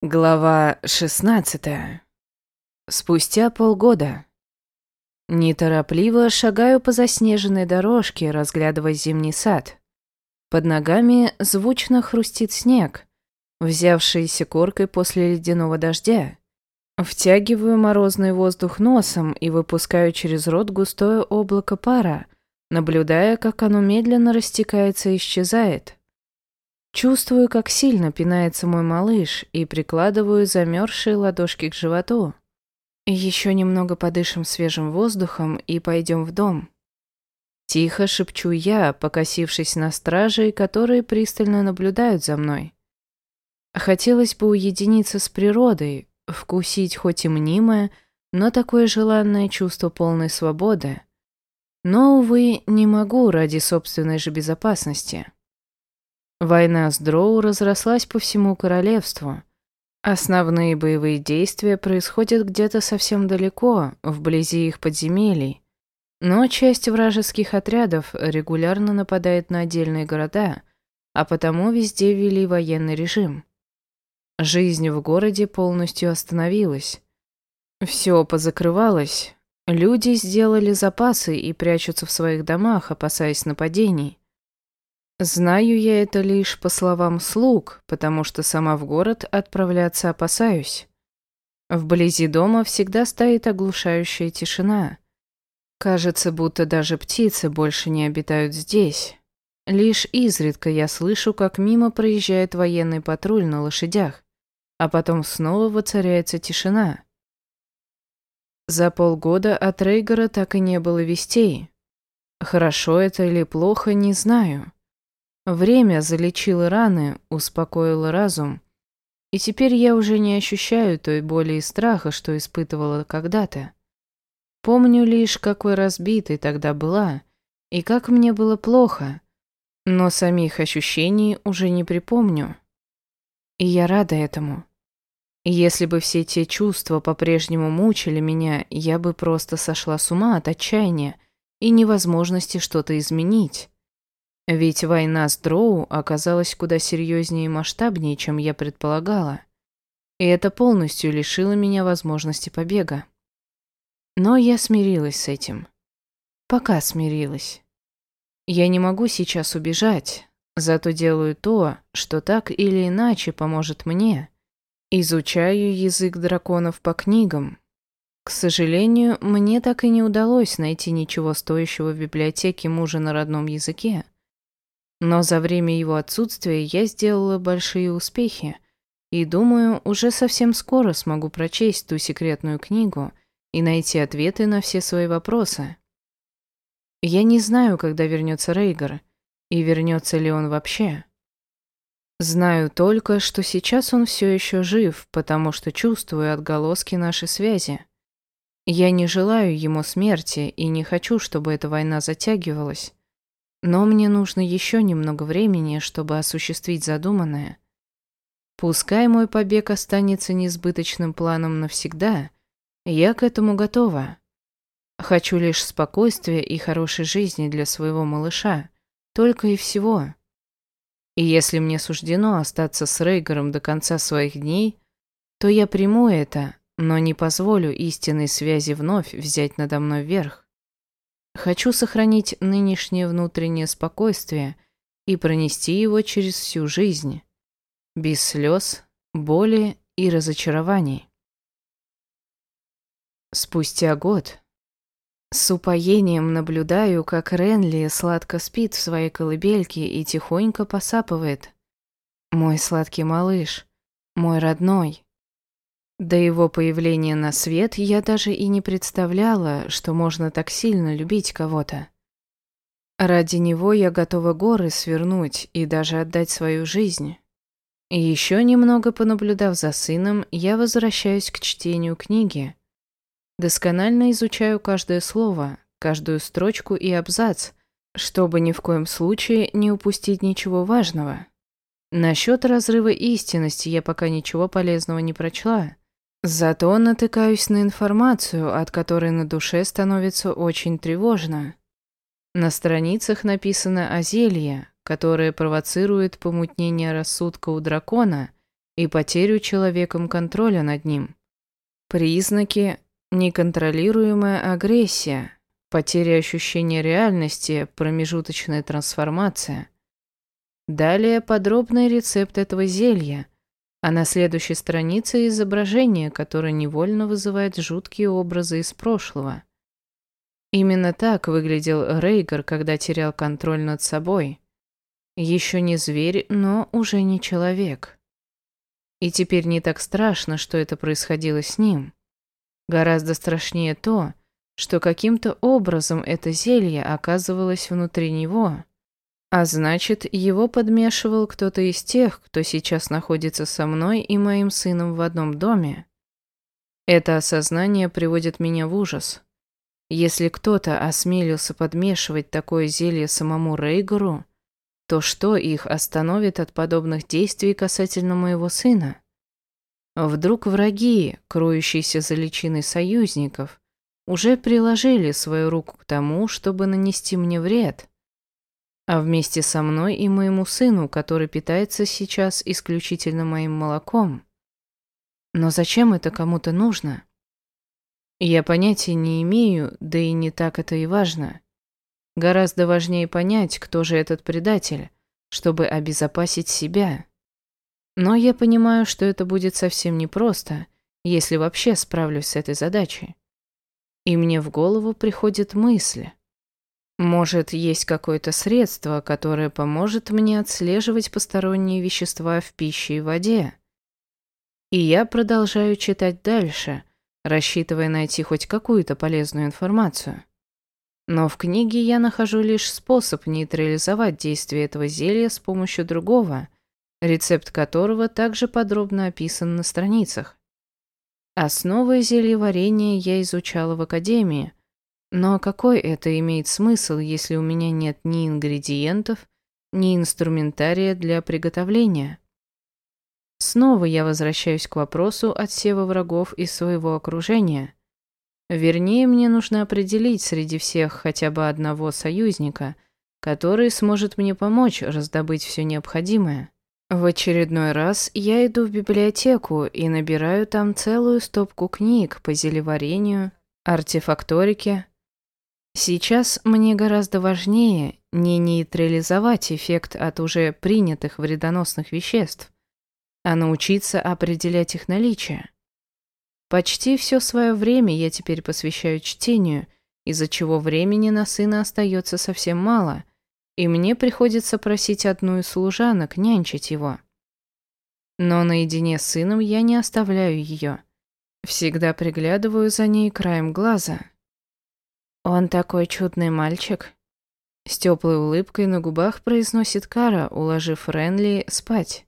Глава 16. Спустя полгода. Неторопливо шагаю по заснеженной дорожке, разглядывая зимний сад. Под ногами звучно хрустит снег, взявшийся коркой после ледяного дождя. Втягиваю морозный воздух носом и выпускаю через рот густое облако пара, наблюдая, как оно медленно растекается и исчезает. Чувствую, как сильно пинается мой малыш, и прикладываю замерзшие ладошки к животу. Еще немного подышим свежим воздухом и пойдем в дом. Тихо шепчу я, покосившись на стражей, которые пристально наблюдают за мной. Хотелось бы уединиться с природой, вкусить хоть и мнимое, но такое желанное чувство полной свободы. Но, увы, не могу ради собственной же безопасности. Война с Дроу разрослась по всему королевству. Основные боевые действия происходят где-то совсем далеко, вблизи их подземелий. Но часть вражеских отрядов регулярно нападает на отдельные города, а потому везде ввели военный режим. Жизнь в городе полностью остановилась. Все позакрывалось. Люди сделали запасы и прячутся в своих домах, опасаясь нападений. Знаю я это лишь по словам слуг, потому что сама в город отправляться опасаюсь. Вблизи дома всегда стоит оглушающая тишина. Кажется, будто даже птицы больше не обитают здесь. Лишь изредка я слышу, как мимо проезжает военный патруль на лошадях, а потом снова воцаряется тишина. За полгода от Рейгора так и не было вестей. Хорошо это или плохо, не знаю. Время залечило раны, успокоило разум. И теперь я уже не ощущаю той боли и страха, что испытывала когда-то. Помню лишь, какой разбитой тогда была, и как мне было плохо, но самих ощущений уже не припомню. И я рада этому. Если бы все те чувства по-прежнему мучили меня, я бы просто сошла с ума от отчаяния и невозможности что-то изменить. Ведь война с Дроу оказалась куда серьезнее и масштабнее, чем я предполагала. И это полностью лишило меня возможности побега. Но я смирилась с этим. Пока смирилась. Я не могу сейчас убежать, зато делаю то, что так или иначе поможет мне. Изучаю язык драконов по книгам. К сожалению, мне так и не удалось найти ничего стоящего в библиотеке мужа на родном языке. Но за время его отсутствия я сделала большие успехи, и думаю, уже совсем скоро смогу прочесть ту секретную книгу и найти ответы на все свои вопросы. Я не знаю, когда вернется Рейгар, и вернется ли он вообще. Знаю только, что сейчас он все еще жив, потому что чувствую отголоски нашей связи. Я не желаю ему смерти и не хочу, чтобы эта война затягивалась. Но мне нужно еще немного времени, чтобы осуществить задуманное. Пускай мой побег останется несбыточным планом навсегда, я к этому готова. Хочу лишь спокойствия и хорошей жизни для своего малыша, только и всего. И если мне суждено остаться с Рейгером до конца своих дней, то я приму это, но не позволю истинной связи вновь взять надо мной верх. Хочу сохранить нынешнее внутреннее спокойствие и пронести его через всю жизнь, без слез, боли и разочарований. Спустя год с упоением наблюдаю, как Ренли сладко спит в своей колыбельке и тихонько посапывает. Мой сладкий малыш, мой родной. До его появления на свет я даже и не представляла, что можно так сильно любить кого-то. Ради него я готова горы свернуть и даже отдать свою жизнь. Еще немного понаблюдав за сыном, я возвращаюсь к чтению книги. Досконально изучаю каждое слово, каждую строчку и абзац, чтобы ни в коем случае не упустить ничего важного. Насчет разрыва истинности я пока ничего полезного не прочла. Зато натыкаюсь на информацию, от которой на душе становится очень тревожно. На страницах написано о зелье, которое провоцирует помутнение рассудка у дракона и потерю человеком контроля над ним. Признаки – неконтролируемая агрессия, потеря ощущения реальности, промежуточная трансформация. Далее подробный рецепт этого зелья, а на следующей странице изображение, которое невольно вызывает жуткие образы из прошлого. Именно так выглядел Рейгар, когда терял контроль над собой. Еще не зверь, но уже не человек. И теперь не так страшно, что это происходило с ним. Гораздо страшнее то, что каким-то образом это зелье оказывалось внутри него. А значит, его подмешивал кто-то из тех, кто сейчас находится со мной и моим сыном в одном доме. Это осознание приводит меня в ужас. Если кто-то осмелился подмешивать такое зелье самому Рейгору, то что их остановит от подобных действий касательно моего сына? Вдруг враги, кроющиеся за личиной союзников, уже приложили свою руку к тому, чтобы нанести мне вред, а вместе со мной и моему сыну, который питается сейчас исключительно моим молоком. Но зачем это кому-то нужно? Я понятия не имею, да и не так это и важно. Гораздо важнее понять, кто же этот предатель, чтобы обезопасить себя. Но я понимаю, что это будет совсем непросто, если вообще справлюсь с этой задачей. И мне в голову приходит мысль. Может, есть какое-то средство, которое поможет мне отслеживать посторонние вещества в пище и воде. И я продолжаю читать дальше, рассчитывая найти хоть какую-то полезную информацию. Но в книге я нахожу лишь способ нейтрализовать действие этого зелья с помощью другого, рецепт которого также подробно описан на страницах. Основы зельеварения я изучала в академии, но какой это имеет смысл, если у меня нет ни ингредиентов, ни инструментария для приготовления? Снова я возвращаюсь к вопросу отсева врагов из своего окружения – Вернее, мне нужно определить среди всех хотя бы одного союзника, который сможет мне помочь раздобыть все необходимое. В очередной раз я иду в библиотеку и набираю там целую стопку книг по зелеварению, артефакторике. Сейчас мне гораздо важнее не нейтрализовать эффект от уже принятых вредоносных веществ, а научиться определять их наличие. Почти все свое время я теперь посвящаю чтению, из-за чего времени на сына остается совсем мало, и мне приходится просить одну из служанок нянчить его. Но наедине с сыном я не оставляю ее. Всегда приглядываю за ней краем глаза. «Он такой чудный мальчик», — с теплой улыбкой на губах произносит Кара, уложив Ренли спать.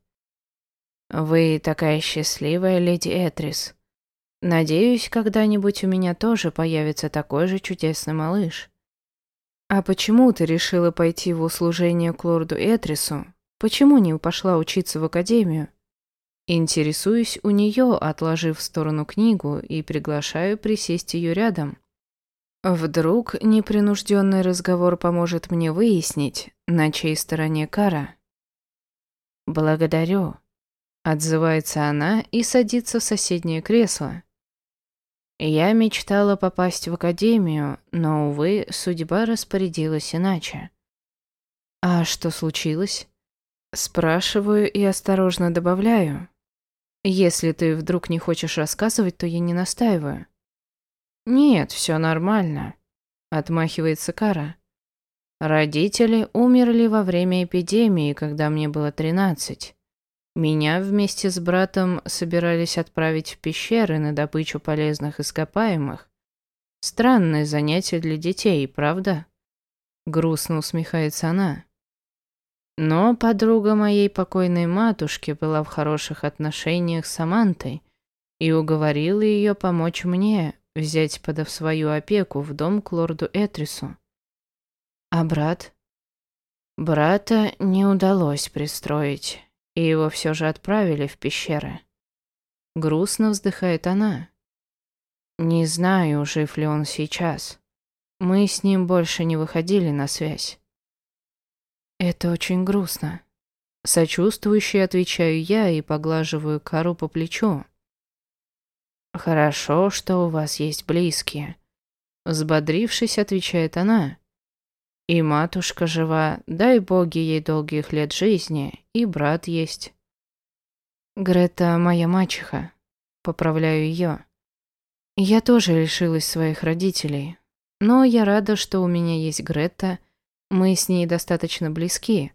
«Вы такая счастливая, леди Этрис», Надеюсь, когда-нибудь у меня тоже появится такой же чудесный малыш. А почему ты решила пойти в услужение к лорду Этрису? Почему не пошла учиться в академию? Интересуюсь у нее, отложив в сторону книгу и приглашаю присесть ее рядом. Вдруг непринужденный разговор поможет мне выяснить, на чьей стороне кара. «Благодарю», — отзывается она и садится в соседнее кресло. Я мечтала попасть в академию, но, увы, судьба распорядилась иначе. А что случилось? Спрашиваю и осторожно добавляю. Если ты вдруг не хочешь рассказывать, то я не настаиваю. Нет, все нормально, отмахивается Кара. Родители умерли во время эпидемии, когда мне было тринадцать. Меня вместе с братом собирались отправить в пещеры на добычу полезных ископаемых. Странное занятие для детей, правда? Грустно усмехается она. Но подруга моей покойной матушки была в хороших отношениях с Самантой и уговорила ее помочь мне взять под свою опеку в дом к лорду Этрису. А брат? Брата не удалось пристроить и его все же отправили в пещеры. Грустно вздыхает она. Не знаю, жив ли он сейчас. Мы с ним больше не выходили на связь. Это очень грустно. Сочувствующе отвечаю я и поглаживаю Кару по плечу. «Хорошо, что у вас есть близкие», — взбодрившись, отвечает она. «И матушка жива, дай боги ей долгих лет жизни, и брат есть». «Грета моя мачеха», — поправляю ее. «Я тоже лишилась своих родителей, но я рада, что у меня есть Грета, мы с ней достаточно близки».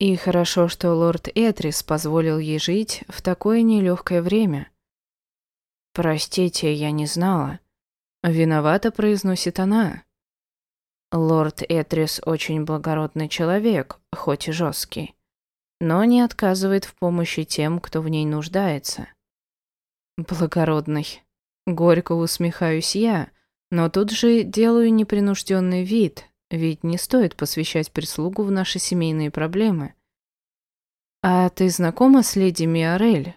И хорошо, что лорд Этрис позволил ей жить в такое нелегкое время. «Простите, я не знала». Виновато произносит она. Лорд Этрис очень благородный человек, хоть и жесткий, но не отказывает в помощи тем, кто в ней нуждается. Благородный. Горько усмехаюсь я, но тут же делаю непринужденный вид, ведь не стоит посвящать прислугу в наши семейные проблемы. «А ты знакома с леди Миорель?»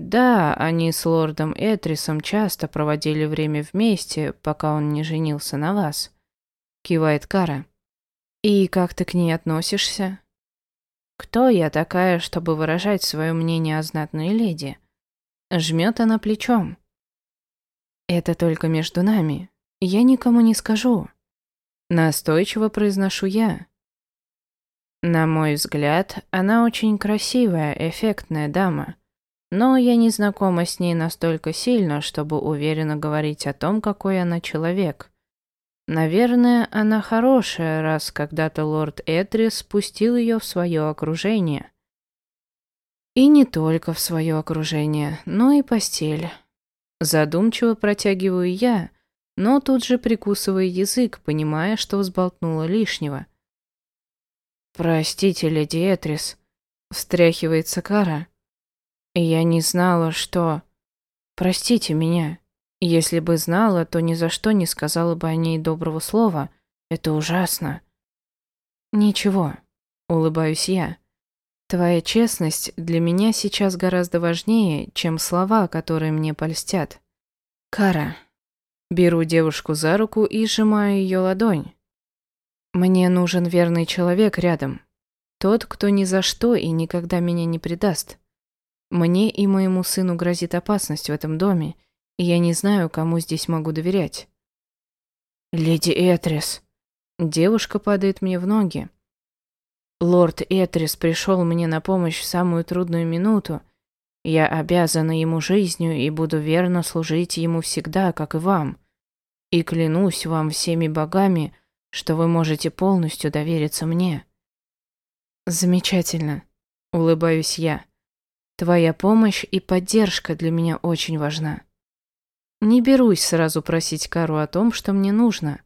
Да, они с лордом Этрисом часто проводили время вместе, пока он не женился на вас. Кивает Кара. И как ты к ней относишься? Кто я такая, чтобы выражать свое мнение о знатной леди? Жмет она плечом. Это только между нами. Я никому не скажу. Настойчиво произношу я. На мой взгляд, она очень красивая, эффектная дама. Но я не знакома с ней настолько сильно, чтобы уверенно говорить о том, какой она человек. Наверное, она хорошая, раз когда-то лорд Этрис спустил ее в свое окружение. И не только в свое окружение, но и постель. Задумчиво протягиваю я, но тут же прикусываю язык, понимая, что взболтнула лишнего. «Простите, леди Этрис», — встряхивается Кара. Я не знала, что... Простите меня. Если бы знала, то ни за что не сказала бы о ней доброго слова. Это ужасно. Ничего, улыбаюсь я. Твоя честность для меня сейчас гораздо важнее, чем слова, которые мне польстят. Кара. Беру девушку за руку и сжимаю ее ладонь. Мне нужен верный человек рядом. Тот, кто ни за что и никогда меня не предаст. Мне и моему сыну грозит опасность в этом доме, и я не знаю, кому здесь могу доверять. Леди Этрис. Девушка падает мне в ноги. Лорд Этрис пришел мне на помощь в самую трудную минуту. Я обязана ему жизнью и буду верно служить ему всегда, как и вам. И клянусь вам всеми богами, что вы можете полностью довериться мне. Замечательно, улыбаюсь я. Твоя помощь и поддержка для меня очень важна. Не берусь сразу просить Кару о том, что мне нужно.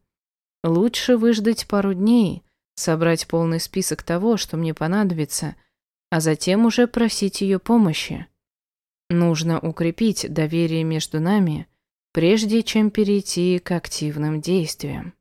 Лучше выждать пару дней, собрать полный список того, что мне понадобится, а затем уже просить ее помощи. Нужно укрепить доверие между нами, прежде чем перейти к активным действиям.